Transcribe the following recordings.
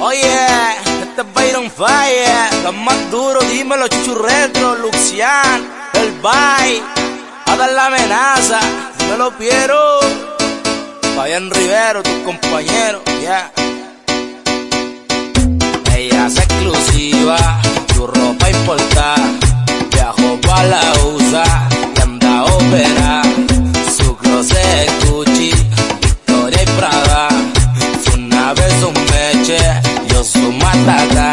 Oye, este es Byron Fire, los más duro, dímelo, chuchurretro, Luxian, el Bay, a dar la amenaza, me lo Piero, Fabián Rivero, tus compañeros, ya. Ella es exclusiva, tu ropa importada, viajó pa' la matatán,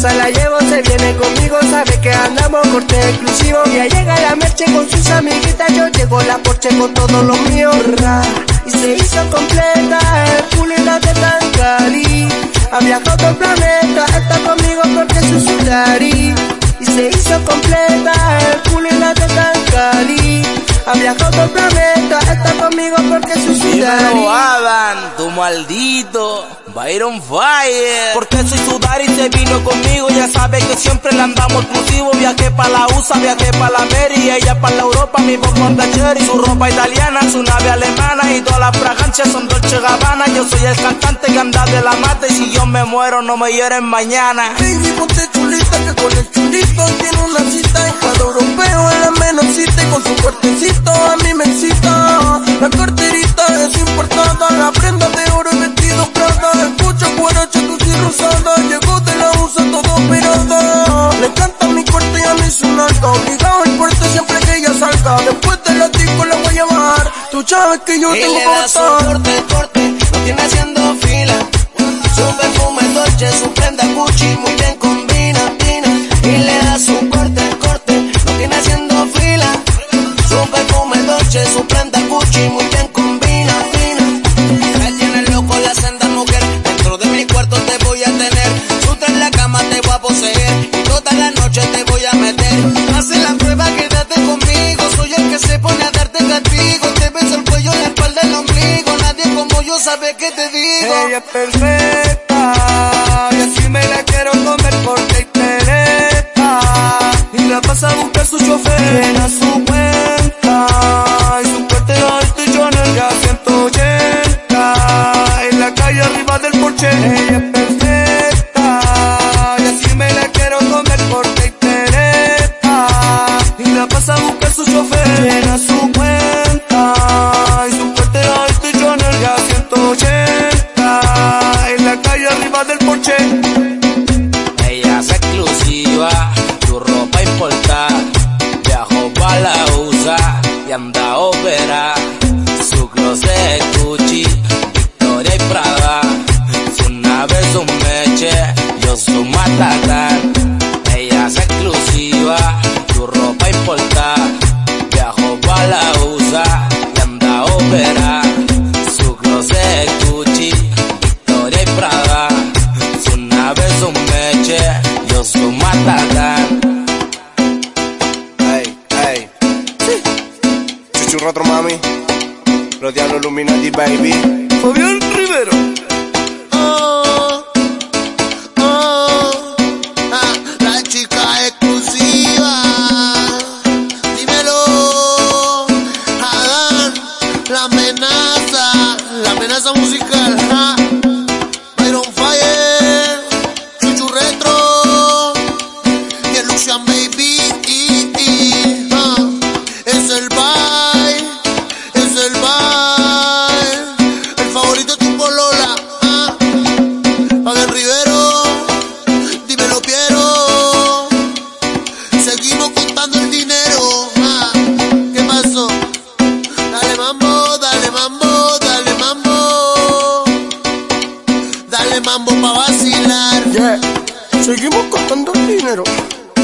Casa la llevo, se viene conmigo, sabe que andamos corte exclusivo. Ya llega la merche con sus amiguitas, yo llego la Porsche con todo lo mío. ra. Y se hizo completa, el culo y la teta en Cali. Ha viajado el planeta, está conmigo porque soy su. Y se hizo completa, el culo y la teta en. Ha viajado el planeta, está conmigo porque soy su daddy. Dímelo, Adam, tu maldito Byron Fire. Porque soy su daddy y se vino conmigo. Ya sabe que siempre le andamos exclusivo. Viajé pa' la USA, viajé pa' la Mary. Ella pa' la Europa, mi bombón de cherry. Su ropa italiana, su nave alemana. Y todas las fragancias son Dolce Gabbana. Yo soy el cantante que anda de la mata. Y si yo me muero, no me lloren mañana. Baby, ponte chulita que con el chulito tiene una cita en cada sabes que yo Y tengo le da su corte, corte, no tiene haciendo fila. Su perfume Dolce, su prenda Gucci, muy bien combina, tina. Y le da su corte, corte, no tiene haciendo fila. Su perfume Dolce, su prenda Gucci, muy bien digo. Y anda a operar. Su closet Gucci, Victoria y Prada. Su nave es un meche, yo su matatán. Chuchurro otro mami. Los diablos Illuminati, baby. Fabián Rivero Oh, oh, ah, la chica exclusiva. Dímelo, Adán, la amenaza, la amenaza musical. ah. Byron Fire, Chuchu Retro, y el Lucian Baby. y- y, ah. Es el bye, Mambo pa' vacilar. Yeah. Seguimos contando el dinero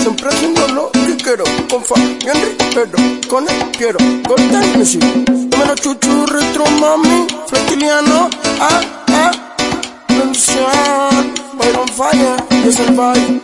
siempre haciendo lo que quiero. Con fa, bien pero con él quiero cortarme sí. Dímelo chuchu, retro mami, flequiliano, ah, ah. Bendición, Byron Fire, es el vibe.